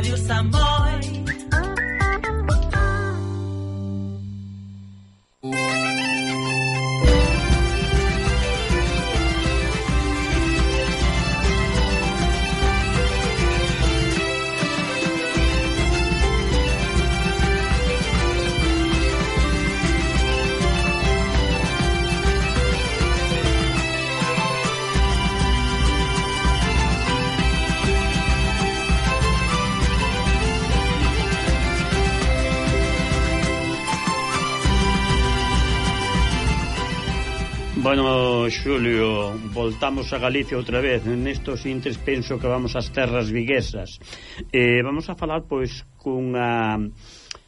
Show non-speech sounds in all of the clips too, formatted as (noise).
Radio Samora. Xulio, voltamos a Galicia outra vez. Nestos intres penso que vamos ás terras viguesas. Eh, vamos a falar pois cunha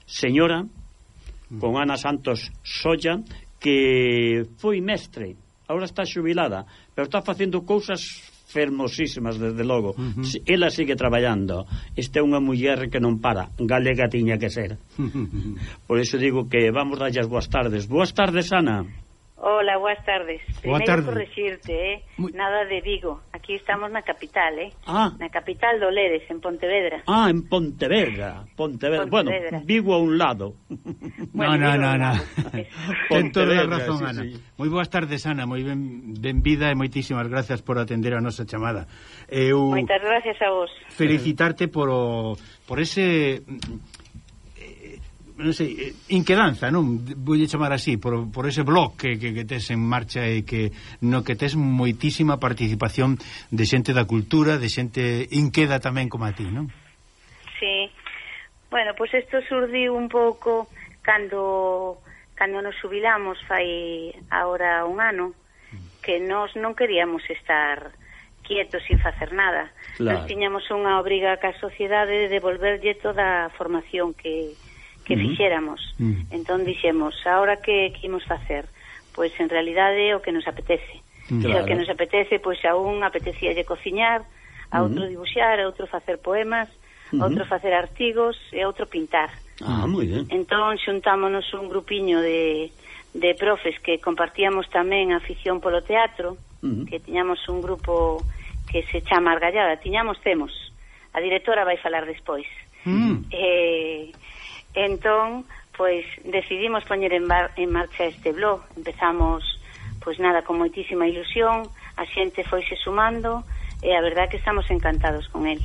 señora mm. con Ana Santos Solla que foi mestre, agora está xubilada, pero está facendo cousas fermosísimas, desde logo. Uh -huh. Ela sigue traballando. Esta é unha muller que non para. Galega tiña que ser. (laughs) Por iso digo que vamos dallas as boas tardes. Boas tardes, Ana. Hola, boas tardes. Boa Primeiro tarde. eh? Muy... Nada de Vigo. Aquí estamos na capital, eh? Ah. Na capital do Leres, en Pontevedra. Ah, en Pontevedra. Pontevedra. Pontevedra. Bueno, Vigo a un lado. (laughs) Bueno, no, no, no, no. (laughs) Ten toda a razón, sí, Ana. Sí. Moi boas tardes, Ana. Moi ben, benvida e moitísimas gracias por atender a nosa chamada. Eu... Moitas gracias a vos. Felicitarte por, o, por ese non sei, eh, inquedanza, non? Voulle chamar así, por, por ese blog que, que, que tes en marcha e que no que tes moitísima participación de xente da cultura, de xente inqueda tamén como a ti, non? Sí. Bueno, pois pues isto surdiu un pouco cando cando nos jubilamos fai agora un ano que nós non queríamos estar quietos sin facer nada. Claro. Nos tiñamos unha obriga ca sociedade de devolverlle toda a formación que, que uh -huh. fixéramos. Uh -huh. Entón dixemos, agora que que imos facer? Pois en realidade o que nos apetece. Claro. E o que nos apetece, pois a un apetecíalle cociñar, a outro uh -huh. a outro facer poemas, uh -huh. outro facer artigos e a outro pintar. Ah, moi ben. Entón xuntámonos un grupiño de de profes que compartíamos tamén a afición polo teatro, uh -huh. que tiñamos un grupo que se chama Argallada, tiñamos temos. A directora vai falar despois. Mm. Uh -huh. Eh, Entón, pois decidimos poñer en, bar, en marcha este blog. Empezamos pois nada con moitísima ilusión, a xente foise sumando e a verdad que estamos encantados con el.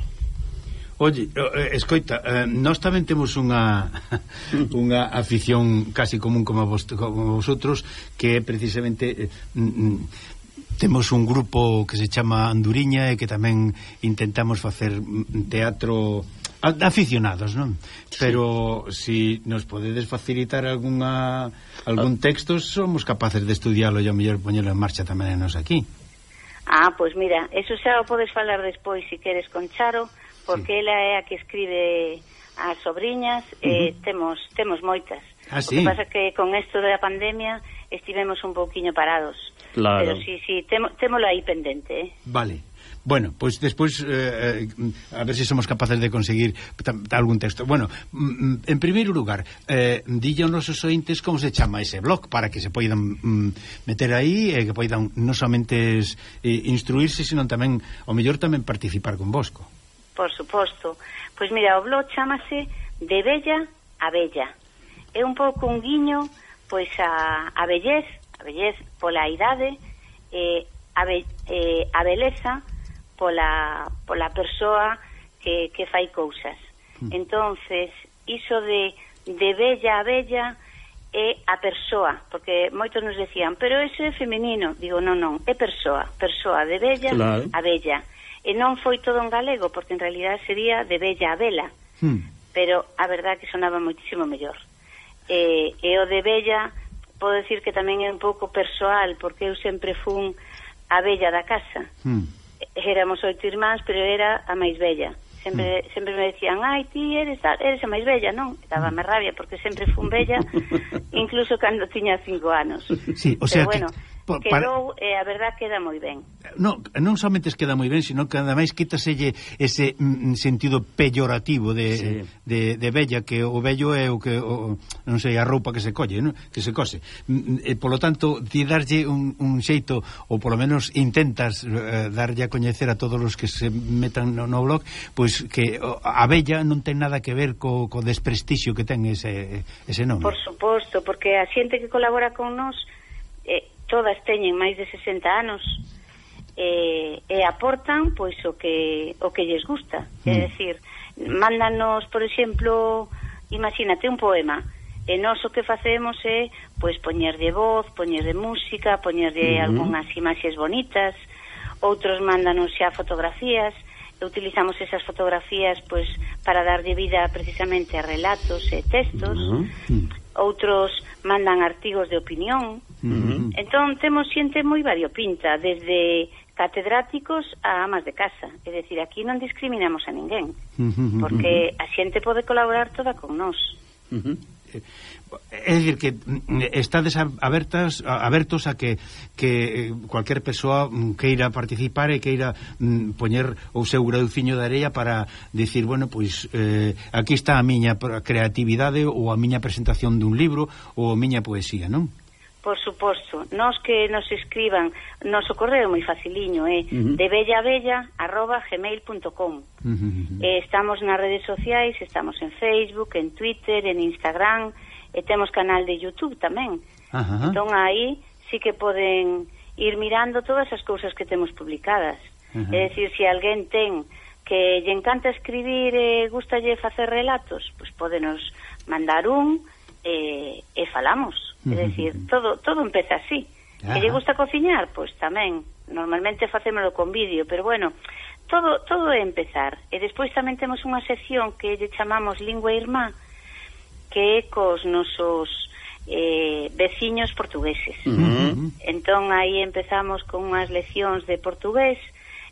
Oye, eh, escoita, eh, nós tamén temos unha (laughs) unha afición casi común como vos, como vosotros que é precisamente eh, temos un grupo que se chama Anduriña e que tamén intentamos facer mm, teatro aficionados, non? Pero se sí. si nos podedes facilitar algunha algún ah. texto, somos capaces de estudiálo e ao mellor poñelo en marcha tamén nos aquí. Ah, pois mira, eso xa o podes falar despois se si queres con Charo, porque sí. ela é a que escribe as sobrinhas, uh -huh. temos temos moitas. Ah, sí. O que pasa que con isto da pandemia estivemos un pouquiño parados. Claro. Pero sí, sí, temo, témolo aí pendente, eh? Vale. Bueno, pois pues despois eh, eh, a ver se si somos capaces de conseguir algún texto. Bueno, mm, mm, en primeiro lugar, eh, dille aos nosos ointes como se chama ese blog para que se poidan mm, meter aí e eh, que poidan non somente es, eh, instruirse, sino tamén o mellor tamén participar con vosco. Por suposto. Pois mira, o blog chamase De Bella a Bella. É un pouco un guiño pois a, a bellez, a bellez pola idade, eh, a, be, eh, a beleza, pola, pola persoa que, que fai cousas. Mm. Entonces, iso de, de bella a bella é a persoa, porque moitos nos decían, pero ese é femenino. Digo, non, non, é persoa, persoa de bella claro. a bella. E non foi todo en galego, porque en realidad sería de bella a vela. Hmm. Pero a verdad que sonaba moitísimo mellor. E, e o de bella, podo decir que tamén é un pouco persoal, porque eu sempre fun a bella da casa. Hmm éramos oito irmáns, pero era a máis bella. Sempre, mm. sempre me decían, ai, ti eres, a, eres a máis bella, non? Daba me rabia, porque sempre fun bella, (laughs) incluso cando tiña cinco anos. Sí, o sea, pero, bueno, que Por, Quedou, para... e eh, a verdad queda moi ben. No, non somente queda moi ben, sino que ademais quítaselle ese mm, mm, sentido peyorativo de, sí. de, de bella, que o bello é o que, o, non sei, a roupa que se colle, non? que se cose. Mm, mm, e, polo tanto, ti darlle un, un xeito, ou polo menos intentas eh, darlle a coñecer a todos os que se metan no, no blog, pois que a bella non ten nada que ver co, co desprestixio que ten ese, ese nome. Por suposto, porque a xente que colabora con nós... Eh, todas teñen máis de 60 anos e, e aportan pois o que o que lles gusta, mm. é dicir, mándanos, por exemplo, imagínate un poema e nós o que facemos é pois poñer de voz, poñer de música, poñer de mm -hmm. algunhas imaxes bonitas, outros mándanos xa fotografías, e utilizamos esas fotografías pois para darlle vida precisamente a relatos e textos. Mm. Outros mandan artigos de opinión, Uh -huh. Entón, temos xente moi variopinta, desde catedráticos a amas de casa. É dicir, aquí non discriminamos a ninguén, porque a xente pode colaborar toda con nós. Uh eh, -huh. É dicir, que mm, estades abertas, abertos a que, que eh, cualquier persoa mm, queira participar e queira mm, poñer o seu graduciño de areia para dicir, bueno, pois eh, aquí está a miña creatividade ou a miña presentación dun libro ou a miña poesía, non? Por suposto, nos que nos escriban Noso correo moi faciliño é eh? uh -huh. debellabella.gmail.com uh -huh. eh, Estamos nas redes sociais, estamos en Facebook, en Twitter, en Instagram E temos canal de Youtube tamén uh -huh. Entón aí sí que poden ir mirando todas as cousas que temos publicadas uh -huh. É dicir, se alguén ten que lle encanta escribir e eh, gustalle facer relatos Pois pues, podenos mandar un e, e falamos. É dicir, todo, todo empeza así. Que lle gusta cociñar? Pois tamén. Normalmente facémolo con vídeo, pero bueno, todo, todo é empezar. E despois tamén temos unha sección que lle chamamos Lingua Irmá, que é cos nosos eh, veciños portugueses. Uh -huh. Entón, aí empezamos con unhas leccións de portugués,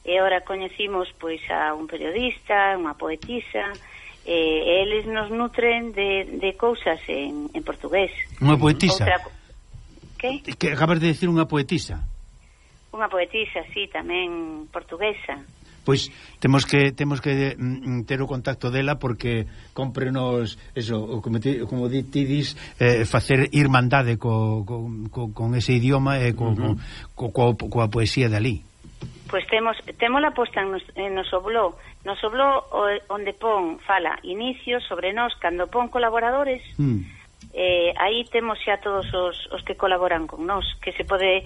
e ora coñecimos pois a un periodista, unha poetisa, eh, eles nos nutren de, de cousas en, en portugués. Unha poetisa? Outra... Que? que? Acabas de decir unha poetisa. Unha poetisa, sí, tamén portuguesa. Pois temos que temos que mm, ter o contacto dela porque cómprenos eso, como ti, como di, ti dis, eh, facer irmandade co, co, co, con ese idioma e co, uh -huh. co, co, coa, coa poesía de ali. Pois temos, temos la posta en, nos, en noso blog Nos blog onde pon fala inicio sobre nós cando pon colaboradores. Mm. Eh, aí temos xa todos os, os que colaboran con nós, que se pode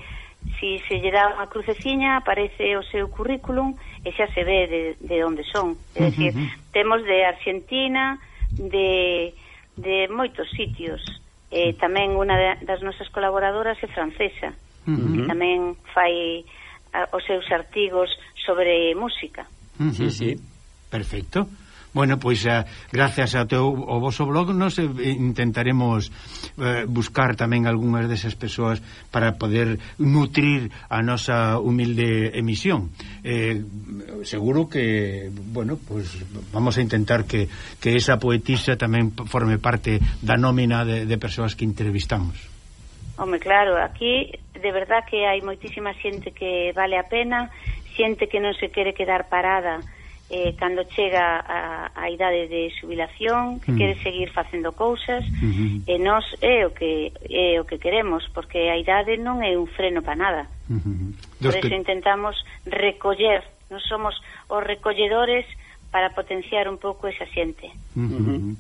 si se lle dá unha cruceciña aparece o seu currículum e xa se ve de, de onde son. É hmm, uh -huh. Hmm, hmm. temos de Argentina, de, de moitos sitios. Eh, tamén unha das nosas colaboradoras é francesa, uh -huh. que tamén fai a, os seus artigos sobre música. Uh -huh. Sí, sí. Perfecto. Bueno, pois a, gracias ao teu ao vosso blog nos eh, intentaremos eh, buscar tamén algunhas desas persoas para poder nutrir a nosa humilde emisión. Eh, seguro que, bueno, pois vamos a intentar que, que esa poetisa tamén forme parte da nómina de, de persoas que entrevistamos. Home, claro, aquí de verdad que hai moitísima xente que vale a pena, xente que non se quere quedar parada, eh, cando chega a, a idade de jubilación, que mm. quere seguir facendo cousas, mm -hmm. e nós é o que é o que queremos, porque a idade non é un freno para nada. Mm -hmm. Por eso intentamos recoller, non somos os recolledores para potenciar un pouco esa xente. Uh -huh.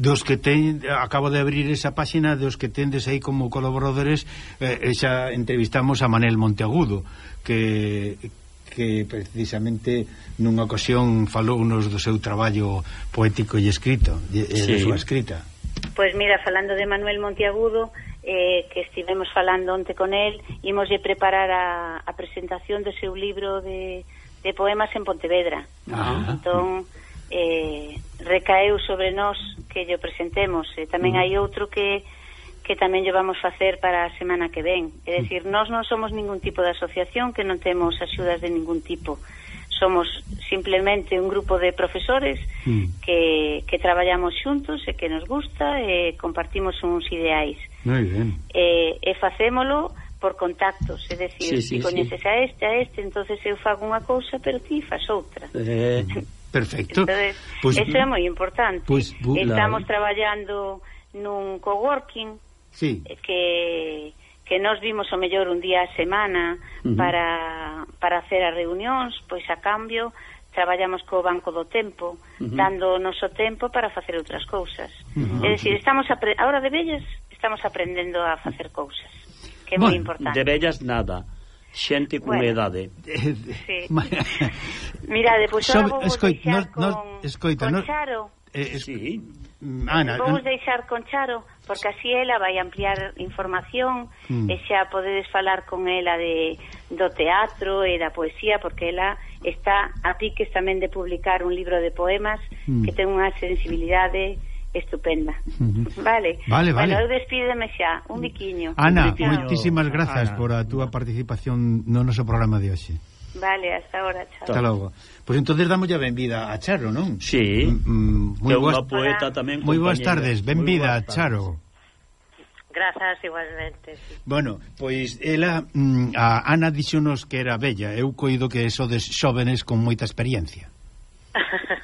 Dos que ten acabo de abrir esa páxina dos que tendes aí como colaboradores, eh, esa entrevistamos a Manel Monteagudo, que que precisamente nunha ocasión falou nos do seu traballo poético e escrito, e sí. de súa escrita. Pois mira, falando de Manuel Montiagudo, eh, que estivemos falando onte con él, imos de preparar a, a presentación do seu libro de, de poemas en Pontevedra. Ah. Entón, eh, recaeu sobre nós que lle presentemos. E tamén mm. hai outro que que tamén lle vamos facer para a semana que ven. É mm. dicir, nós non somos ningún tipo de asociación que non temos axudas de ningún tipo. Somos simplemente un grupo de profesores mm. que, que traballamos xuntos e que nos gusta e compartimos uns ideais. Moi ben. E, e facémolo por contactos, é dicir, sí, sí, si coñeces sí. a este, a este, entonces eu fago unha cousa, pero ti fas outra. Eh, (laughs) perfecto. entonces, pues, eso é moi importante. Pues, Estamos la... traballando nun coworking, sí. Eh, que que nos vimos o mellor un día a semana uh -huh. para, para hacer as reunións, pois a cambio traballamos co Banco do Tempo, uh -huh. dando o noso tempo para facer outras cousas. Uh -huh. É dicir, estamos ahora de vellas estamos aprendendo a facer cousas, que é bueno, moi importante. De vellas nada. Xente con bueno, edade. (laughs) Sí. Mirade, pois pues, ahora vou escoit, deixar con, no, escoita, con no... Charo. Eh, es... sí. Mm, Ana, vamos deixar con Charo porque así ela vai ampliar información mm. e xa podedes falar con ela de do teatro e da poesía porque ela está a piques tamén de publicar un libro de poemas mm. que ten unha sensibilidade estupenda. Uh. (laughs) Vale. Vale, vale. Bueno, eu despídeme xa. Un biquiño. Ana, moitísimas grazas Ana. por a túa participación no noso programa de hoxe. Vale, hasta ahora, chao. Hasta logo. Pois pues entonces damos a benvida a Charo, non? Sí. Mm, mm moi boas, poeta tamén Moi boas tardes, benvida a Charo. Grazas igualmente. Sí. Bueno, pois ela mm, a Ana dixonos que era bella, eu coido que sodes xóvenes con moita experiencia. (laughs)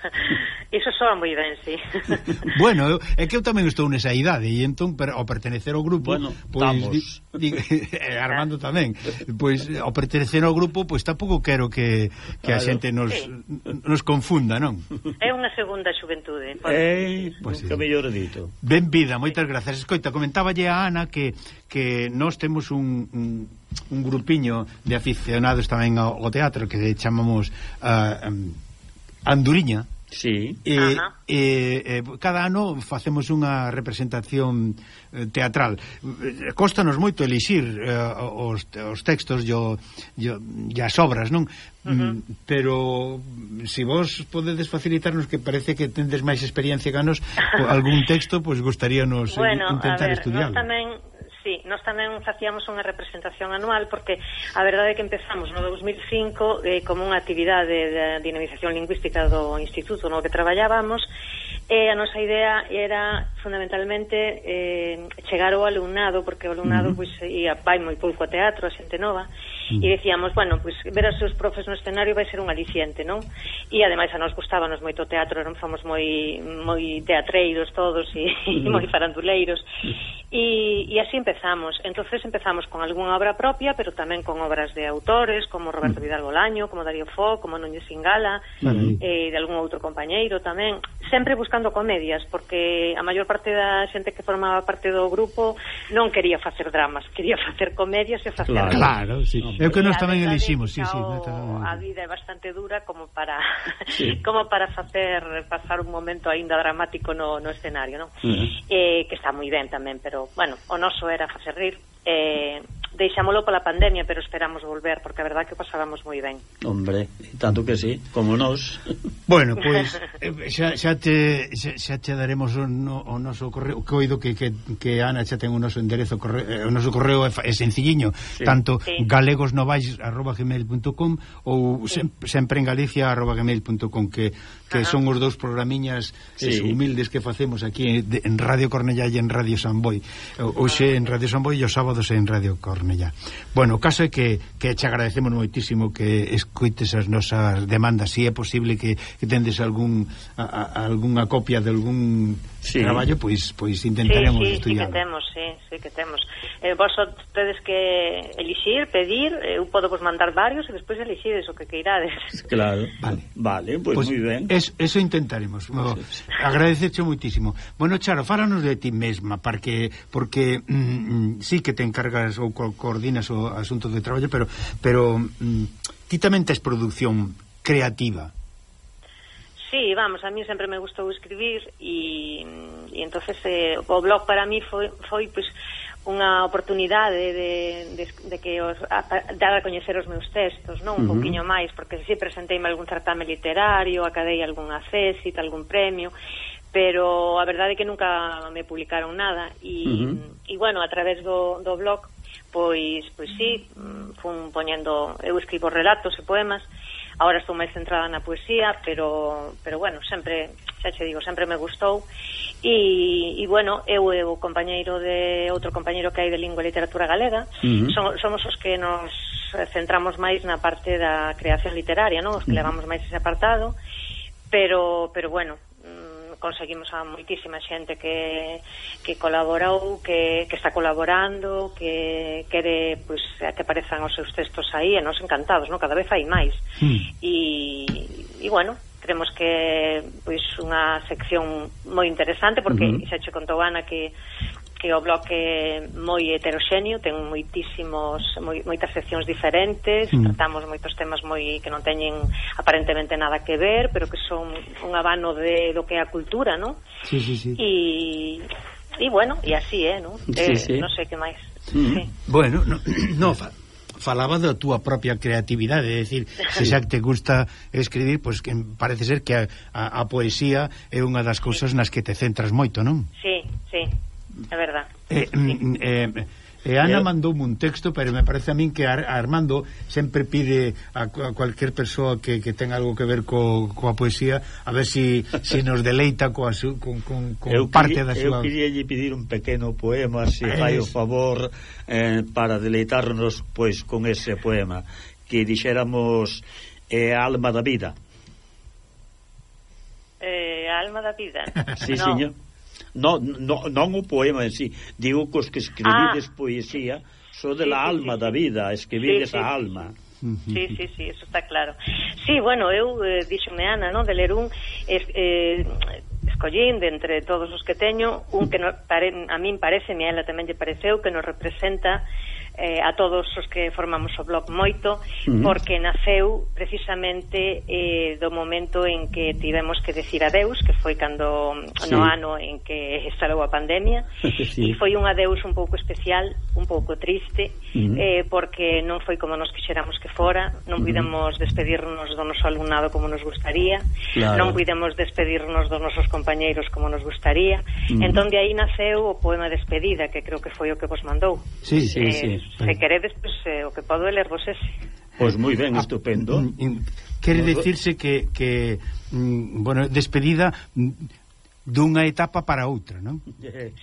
soa moi ben, si. Sí. (laughs) bueno, eu, é que eu tamén estou nesa idade e entón per, ao pertenecer ao grupo, bueno, pois di, di, (laughs) Armando tamén, pois ao pertenecer ao grupo, pois tampouco quero que, que claro. a xente nos sí. nos confunda, non? É unha segunda xuventude. Pois, eh, pois, pues, que mellor dito. Ben vida, moitas grazas. Escoita, comentáballe a Ana que que nós temos un, un un grupiño de aficionados tamén ao, ao teatro que chamamos uh, um, Anduriña Sí. E, Ajá. e, e cada ano facemos unha representación eh, teatral. Eh, Costanos moito elixir eh, os, os textos yo e as obras, non? Uh -huh. Mm, pero se si vos podedes facilitarnos que parece que tendes máis experiencia que anos, algún texto, pois pues, gustaríanos bueno, intentar estudiar. Bueno, a ver, estudiarlo. nós tamén Sí, nós tamén facíamos unha representación anual porque a verdade é que empezamos no 2005 eh, como unha actividade de dinamización lingüística do instituto no que traballábamos E a nosa idea era fundamentalmente eh, chegar ao alumnado, porque o alumnado uh -huh. pois, ia, vai moi pouco a teatro, a xente nova, e decíamos, bueno, pois, ver a seus profes no escenario vai ser un aliciente, non? E ademais a nos gustábamos moito o teatro, non fomos moi, moi teatreiros todos e, (laughs) e moi faranduleiros, e, e así empezamos. Entonces empezamos con algunha obra propia, pero tamén con obras de autores, como Roberto Vidal Bolaño, como Darío Fo, como Núñez Singala, vale. eh, de algún outro compañeiro tamén, sempre buscando buscando comedias, porque a maior parte da xente que formaba parte do grupo non quería facer dramas, quería facer comedias e facer... Claro, claro sí. No, é o que nós tamén eliximos, sí, sí. A vida é bastante dura como para sí. (laughs) como para facer pasar un momento aínda dramático no, no escenario, non? Uh -huh. eh, que está moi ben tamén, pero, bueno, o noso era facer rir, eh, deixámolo pola pandemia, pero esperamos volver, porque a verdad que o pasábamos moi ben. Hombre, tanto que sí, como nós. (laughs) Bueno, pois pues, xa, xa, te, xa, xa te daremos o, no, o noso correo, coido que, que, que Ana xa ten o noso enderezo, correo, eh, o noso correo é, é sencilliño, sí. tanto sí. galegosnovais.gmail.com ou sí. sempre en galicia.gmail.com que que son os dous programiñas eh, sí. humildes que facemos aquí eh, de, en Radio Cornellá e en Radio Samboy hoxe en Radio Samboy e os sábados en Radio Cornellá. Bueno, o caso é que, que che agradecemos moitísimo que escoites as nosas demandas si é posible que, que tendes algún a, a, algunha copia de algún sí. traballo pois pois intentaremos sí, sí, estudiar sí que temos, sí, sí que temos. Eh, vos tedes que elixir, pedir eh, eu podo vos mandar varios e despois elixides o que queirades. Claro, vale, vale pois, pues, moi ben Es, eso intentaremos. No, sí, sí. Agradecerche muitísimo. Bueno, Charo, fálanos de ti mesma, porque porque mm, mm, sí que te encargas ou co coordinas o asunto de traballo, pero pero mm, ti tamén tes produción creativa. Sí, vamos, a mí sempre me gustou escribir e, mm, e entonces eh, o blog para mí foi, foi pues, pois, unha oportunidade de, de, de que os a, dar a coñecer os meus textos, non? Un uh -huh. poquinho máis, porque si presentei presenteime algún certame literario, acadei algunha césit, algún premio, pero a verdade é que nunca me publicaron nada e, uh -huh. e bueno, a través do, do blog pois, pois sí, fun poñendo eu escribo relatos e poemas Ahora estou máis centrada na poesía, pero, pero bueno, sempre, xa che digo, sempre me gustou. E, e bueno, eu e o compañeiro de outro compañeiro que hai de lingua e literatura galega, uh -huh. son, somos os que nos centramos máis na parte da creación literaria, non? Os que levamos máis ese apartado, pero pero bueno, conseguimos a moitísima xente que, que colaborou, que, que está colaborando, que quere pois, que aparezan os seus textos aí, e nos encantados, non? cada vez hai máis. Mm. E, e bueno, creemos que pois unha sección moi interesante porque uh -huh. xa che contou Ana que que o bloque moi heteroxéneo, ten moitísimos moi, moitas seccións diferentes, mm. tratamos moitos temas moi que non teñen aparentemente nada que ver, pero que son un abano de do que é a cultura, non? Sí, sí, sí. E e bueno, e así é, eh, Sí, Eh, sí, sí. non sei que máis. Mm. Sí. Bueno, no, (clears throat) no fa, falaba da túa propia creatividade, é dicir, se xa te gusta escribir, pois pues, que parece ser que a, a, a poesía é unha das cousas nas que te centras moito, non? Sí, sí. É verdad. Eh, sí. Mm, mm, eh, E Ana mandoume un texto, pero me parece a min que Ar Armando sempre pide a, a cualquier persoa que, que ten algo que ver co, coa poesía, a ver si, si nos deleita coa su, con, con, con eu parte da súa... Eu quería lle pedir un pequeno poema, se si ah, fai o favor, eh, para deleitarnos pois con ese poema, que dixéramos eh, Alma da Vida. Eh, alma da Vida. sí, no. señor. No, no, non o poema en sí, digo cos que escribides ah. poesía so de sí, la alma sí, sí. da vida, escribides sí, sí. a alma. Sí, sí, sí, eso está claro. Sí, bueno, eu eh, díxome Ana, ¿no? de ler un es, eh, escollín de entre todos os que teño un que no, pare, a min parece, a ela tamén lle pareceu que nos representa eh, a todos os que formamos o blog moito porque naceu precisamente eh, do momento en que tivemos que decir adeus que foi cando sí. no ano en que estalou a pandemia (laughs) sí. e foi un adeus un pouco especial un pouco triste -huh. eh, porque non foi como nos quixéramos que fora, non pudemos mm. despedirnos do noso alumnado como nos gustaría, claro. non pudemos despedirnos dos nosos compañeiros como nos gustaría. Mm. Entón de aí naceu o poema Despedida, que creo que foi o que vos mandou. Sí, sí, eh, sí. Se queredes, pues, eh, o que podo ler vos ese. Pois pues moi ben, ah, estupendo. Mm, mm, quere decirse que, que mm, bueno, despedida dunha etapa para outra, non?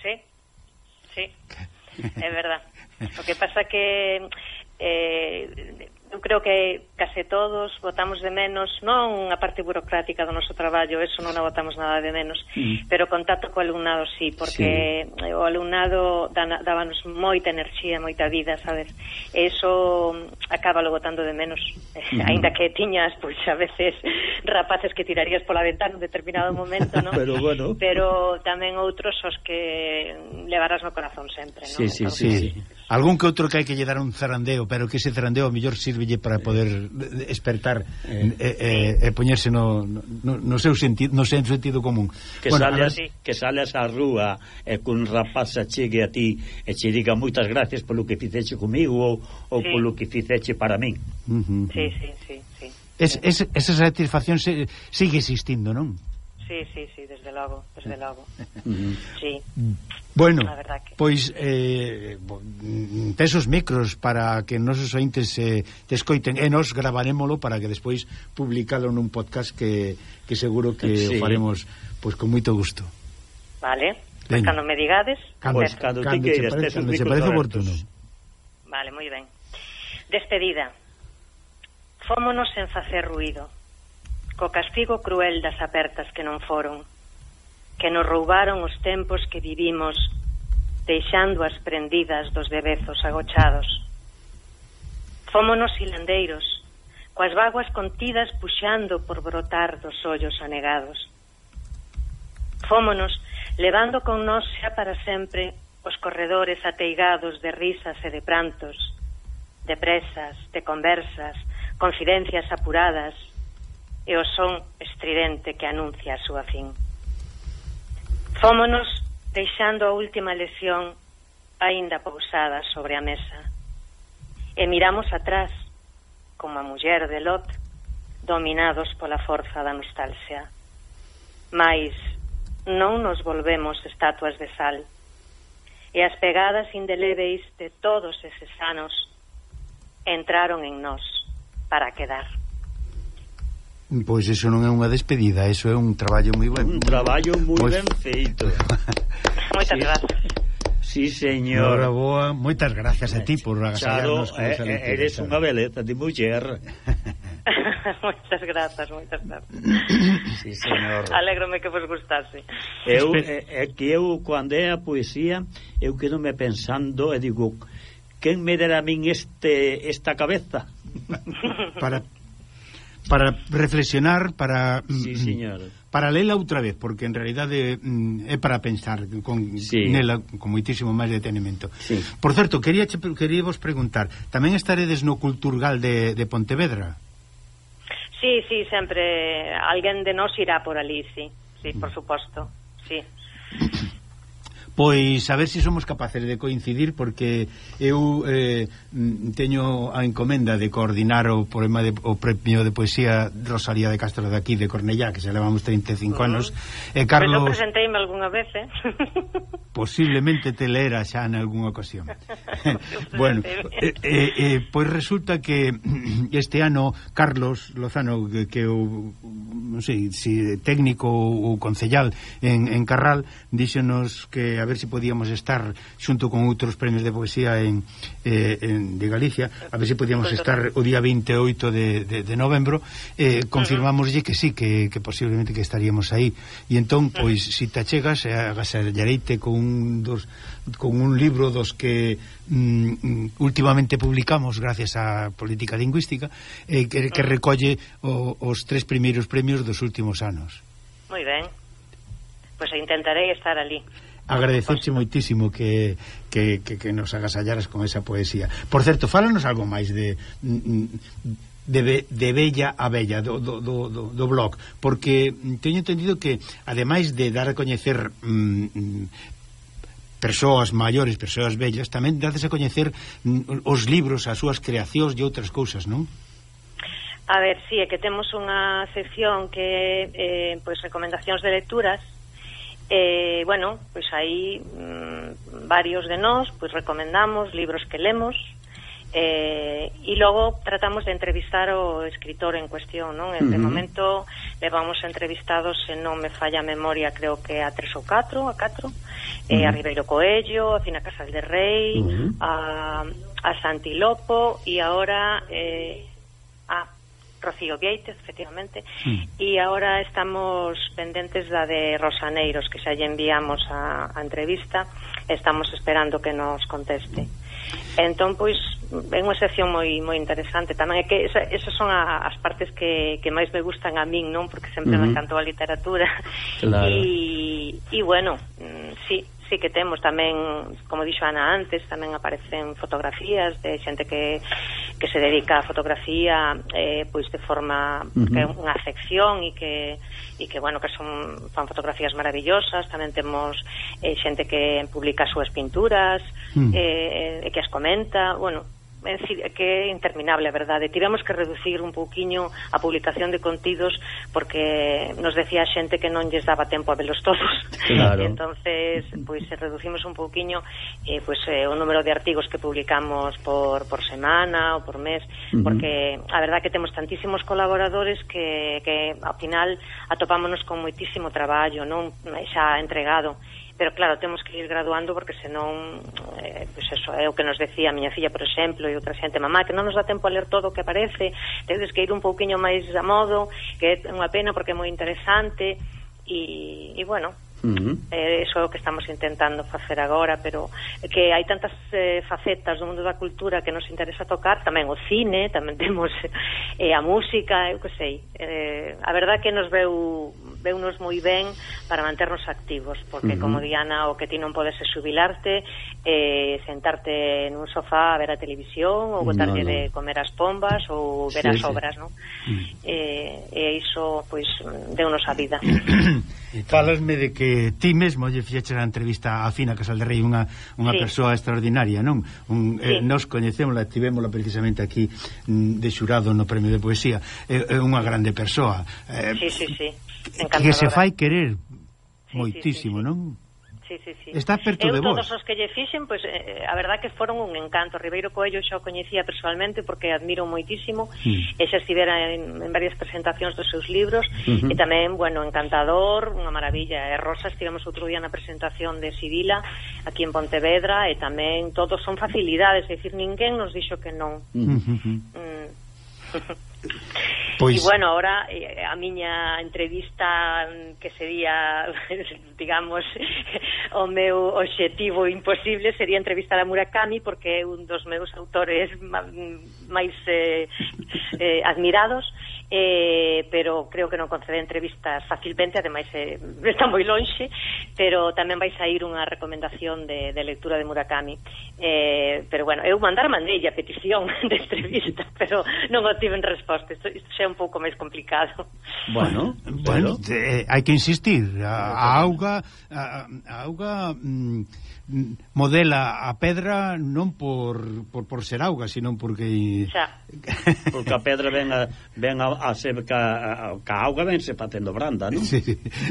Sí, sí, (laughs) é verdad. O que pasa que eh, eu creo que case todos votamos de menos non a parte burocrática do noso traballo, eso non a votamos nada de menos, mm. pero contacto co alumnado sí, porque sí. o alumnado dábanos moita enerxía, moita vida, sabes? Eso acaba lo votando de menos, mm. (laughs) aínda que tiñas pois a veces rapaces que tirarías pola ventana en determinado momento, non? (laughs) pero bueno. Pero tamén outros os que levarás no corazón sempre, non? Sí, sí, Entonces, sí. sí. Algún que outro que hai que lle dar un zarandeo, pero que ese zarandeo a mellor sirvelle para poder despertar eh, eh, eh, e poñerse no, no, no seu sentido, no seu sentido común. Que bueno, sales, así, que sales á rúa e cun rapaz chegue a ti e che diga moitas gracias polo que fizeche comigo ou, ou sí. polo que fizeche para min. Uh -huh. Sí, sí, sí, sí. Es, es, esa satisfacción se, sigue existindo, non? Sí, sí, sí, desde logo, desde logo. (laughs) sí. Bueno, que... pois eh, tes os micros para que nosos ointes eh, te escoiten e nos gravarémolo para que despois publicalo nun podcast que, que seguro que sí. o faremos pois con moito gusto. Vale, pois pues cando me digades, cando, pues, cando, cando, te queiras, cando os parece oportuno. Vale, moi ben. Despedida. Fómonos en facer ruido. Co castigo cruel das apertas que non foron que nos roubaron os tempos que vivimos deixando as prendidas dos bebezos agochados. Fómonos hilandeiros, coas vaguas contidas puxando por brotar dos ollos anegados. Fómonos levando con nós xa para sempre os corredores ateigados de risas e de prantos, de presas, de conversas, confidencias apuradas e o son estridente que anuncia a súa fin. Fómonos deixando a última lesión aínda pousada sobre a mesa. E miramos atrás, como a muller de Lot, dominados pola forza da nostalgia. Mais non nos volvemos estatuas de sal. E as pegadas indelebeis de todos eses anos entraron en nós para quedar. Pois iso non é unha despedida, iso é un traballo moi ben. Un traballo moi, moi... ben feito. (laughs) Moitas sí. grazas. Sí, señor. Ora boa, moitas grazas a ti por agasallarnos. Claro, eh, eh eres unha beleza de muller. (laughs) moitas grazas, moitas grazas. (coughs) sí, señor. Alégrome que vos gustase. Eu, é, eh, é que eu, cando é a poesía, eu quedo-me pensando e digo, quen me dera a min este, esta cabeza? Para para reflexionar, para mm, sí, mm, señor. para lela outra vez, porque en realidade eh, mm, é para pensar con sí. nela con moitísimo máis detenimento. Sí. Por certo, quería queríavos preguntar, tamén estaredes no Culturgal de, de Pontevedra? Sí, sí, sempre alguén de nós irá por ali, sí. Sí, por suposto. Sí. (coughs) Pois a ver se si somos capaces de coincidir porque eu eh, teño a encomenda de coordinar o poema de, o premio de poesía Rosalía de Castro de aquí de Cornellá que se levamos 35 uh -huh. anos e eh, Carlos Pero presenteime algunha vez, eh? (laughs) Posiblemente te lera xa en algunha ocasión. (laughs) (laughs) bueno, eh, eh, eh, pois resulta que este ano Carlos Lozano que, que o non sei, si técnico ou, concellal en, en Carral, díxenos que a ver se si podíamos estar xunto con outros premios de poesía en, eh, en de Galicia, a ver se si podíamos estar o día 28 de, de, de novembro, eh, confirmámoslle que sí, que, que posiblemente que estaríamos aí. E entón, pois, se si te achegas, eh, agasallareite con un dos con un libro dos que mm, mm, últimamente publicamos gracias á política lingüística eh, que, que recolle o, os tres primeiros premios dos últimos anos. Moi ben. Pois pues intentarei estar ali agradecerche moitísimo que, que, que, que nos agasallaras con esa poesía. Por certo, fálanos algo máis de mm, mm, de, be, de Bella a Bella do, do, do, do blog, porque teño entendido que ademais de dar a coñecer mm, persoas maiores, persoas vellas, tamén dades a coñecer os libros, as súas creacións e outras cousas, non? A ver, sí, é que temos unha sección que eh, pois recomendacións de lecturas eh, bueno, pois aí mmm, varios de nós pois recomendamos libros que lemos eh, e logo tratamos de entrevistar o escritor en cuestión, non? En, uh -huh. De momento levamos entrevistados, se non me falla a memoria, creo que a tres ou catro, a catro, uh -huh. eh, a Ribeiro Coello, a Fina Casal de Rei, uh -huh. a, a Santi Lopo e agora eh, a Rocío Vieites, efectivamente, mm. e agora estamos pendentes da de Rosaneiros, que xa lle enviamos a, a entrevista, estamos esperando que nos conteste. Entón, pois, é unha sección moi moi interesante tamén é que esa, esas son a, as partes que, que máis me gustan a min, non? Porque sempre uh -huh. me encantou a literatura. Claro. (laughs) E, e bueno, mm, sí, sí que temos tamén, como dixo Ana antes, tamén aparecen fotografías de xente que, que se dedica a fotografía eh, pois de forma uh que é unha afección e que e que bueno, que son fan fotografías maravillosas, tamén temos eh, xente que publica as súas pinturas, mm. eh, e que as comenta, bueno, é dicir, que é interminable, a verdade. Tivemos que reducir un pouquiño a publicación de contidos porque nos decía a xente que non lles daba tempo a velos todos. Claro. (laughs) entonces, pois pues, reducimos un pouquiño eh, pois, pues, eh, o número de artigos que publicamos por, por semana ou por mes, uh -huh. porque a verdade que temos tantísimos colaboradores que, que ao final atopámonos con moitísimo traballo, non xa entregado pero claro, temos que ir graduando porque senón eh, pues eso, é o que nos decía a miña filla, por exemplo, e outra xente, mamá, que non nos dá tempo a ler todo o que aparece, tedes que ir un pouquiño máis a modo, que é unha pena porque é moi interesante e, e bueno, Uh -huh. eh, eso é o que estamos intentando facer agora, pero que hai tantas eh, facetas do mundo da cultura que nos interesa tocar, tamén o cine, tamén (laughs) temos eh, a música, eu que sei. Eh, a verdad que nos veu veunos moi ben para manternos activos, porque uh -huh. como Diana, o que ti non podes é xubilarte, eh, sentarte nun sofá a ver a televisión, ou botarlle no, no. de comer as pombas, ou ver sí, as obras, sí. non? Eh, e iso, pois, deunos a vida. Falasme de que ti mesmo lle fixeches a entrevista a Fina Casal de Rei, unha, unha sí. persoa extraordinaria, non? Un, eh, sí. eh, nos coñecémola, tivémola precisamente aquí mm, de xurado no Premio de Poesía. É, é unha grande persoa. Eh, sí, sí, sí Que se fai querer sí, moitísimo, sí, sí, sí. non? Sí, sí, sí. Está perto Eu, de vos. todos os que lle fixen, pois, eh, eh, a verdad que foron un encanto. Ribeiro Coello xa o coñecía personalmente porque admiro moitísimo. Mm. E xa estivera en, en varias presentacións dos seus libros. Uh -huh. E tamén, bueno, encantador, unha maravilla. E Rosa estivemos outro día na presentación de Sibila aquí en Pontevedra e tamén todos son facilidades. É dicir, ninguén nos dixo que non. Uh -huh. mm. (laughs) Pois... E, bueno, ahora eh, a miña entrevista mm, que sería, (laughs) digamos, (laughs) o meu obxectivo imposible sería entrevistar a Murakami porque é un dos meus autores máis eh, eh, admirados, eh, pero creo que non concede entrevistas facilmente, ademais eh, está moi lonxe, pero tamén vai sair unha recomendación de, de lectura de Murakami. Eh, pero bueno, eu mandar mandei a petición (laughs) de entrevista, pero non obtiven resposta, isto, isto xa é un pouco máis complicado. Bueno, bueno, bueno eh, hai que insistir, a, a auga a, a auga mm, modela a pedra non por, por, por ser auga, sino porque... Xa. (laughs) porque a pedra ven a, ven a, a ser ca, a, ca auga ven se patendo branda, non? Sí,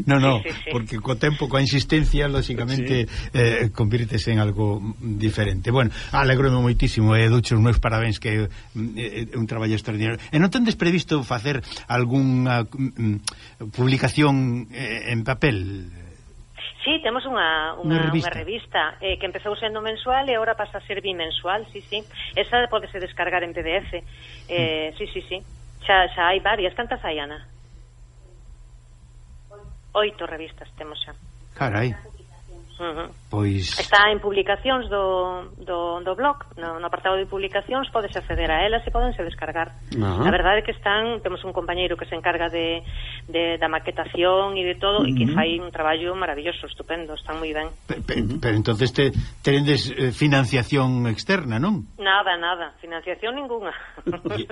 no, no, sí, sí, sí. porque co tempo, coa insistencia, lóxicamente, sí. eh, convírtese en algo diferente. Bueno, alegrome moitísimo, e eh, ducho os meus parabéns, que eh, é eh, un traballo extraordinario. E non tendes previsto facer algunha mm, publicación eh, en papel, Sí, temos unha, unha, unha revista, unha revista eh, que empezou sendo mensual e agora pasa a ser bimensual, sí, sí. Esa podese descargar en PDF. Eh, mm. Sí, sí, sí. Xa, xa hai varias. Cantas hai, Ana? Oito revistas temos xa. Carai. Uh -huh. Pois está en publicacións do, do, do blog, no, no apartado de publicacións podes acceder a elas e podense descargar. Ajá. A verdade é que están, temos un compañeiro que se encarga de, de da maquetación e de todo uh -huh. e que fai un traballo maravilloso, estupendo, están moi ben. Pero, pero, pero entonces te terendes eh, financiación externa, non? Nada, nada, financiación ninguna.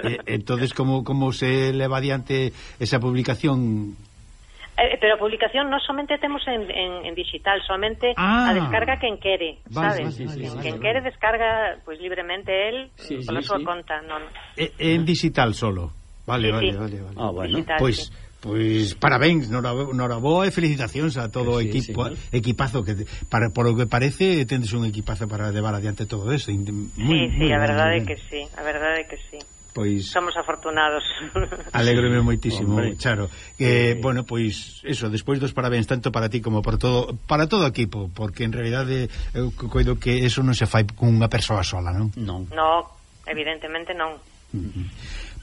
e, entonces como como se leva adiante esa publicación Eh, eh, pero a publicación non somente temos en, en, en digital, somente ah, a descarga quen quere, vale, sabes? Vale, sí, sí, quen vale. quere descarga pois pues, libremente el sí, pola sí, súa sí. conta, non. E, en digital solo. Vale, sí, vale, sí. vale, vale. Ah, bueno. Digital, pois sí. Pois parabéns, noraboa e felicitacións a todo o sí, equipo, sí, equipazo que para por o que parece tendes un equipazo para levar adiante todo eso. Muy, sí, sí, muy a verdade que sí, a verdade que sí. Pois somos afortunados. (laughs) Alégrome moitísimo, Hombre. Charo. Que eh, bueno, pois eso, despois dos parabéns tanto para ti como para todo para todo o equipo, porque en realidade eu coido que eso non se fai cunha persoa sola, non? Non. No, evidentemente non. Uh -huh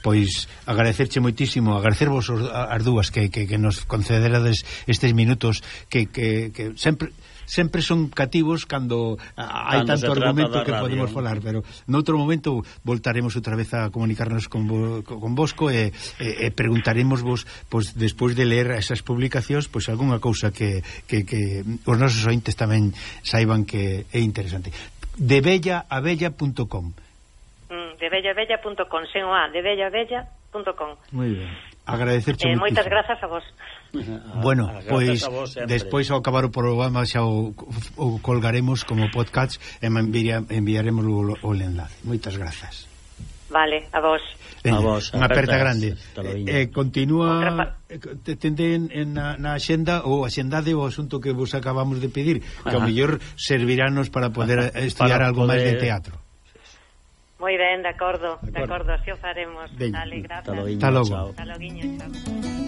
pois agradecerche moitísimo, agradecervos as dúas que, que, que nos concederades estes minutos que, que, que sempre sempre son cativos cando hai cando tanto argumento que radio. podemos falar, pero noutro momento voltaremos outra vez a comunicarnos con, vo, con vosco e, e, e preguntaremos vos pois, despois de ler esas publicacións pois algunha cousa que, que, que os nosos ointes tamén saiban que é interesante. Debellaabella.com mm, debellaabella.com sen o a debellaabella.com Moi ben, agradecerche eh, moitas grazas a vos. Bueno, a pois despois ao acabar o programa xa o, o colgaremos como podcast e enviar, enviaremos o, o enlace. Moitas grazas. Vale, a vos. Eh, a vos. Unha aperta grande. Eh, eh, continúa eh, tende en na, na axenda ou axendade o asunto que vos acabamos de pedir, que Ajá. ao mellor servirános para poder estudiar para algo poder... máis de teatro. Moi ben, de acordo, de acordo, así o faremos. Ben. Dale, grazas. Hasta logo. Hasta logo, chao.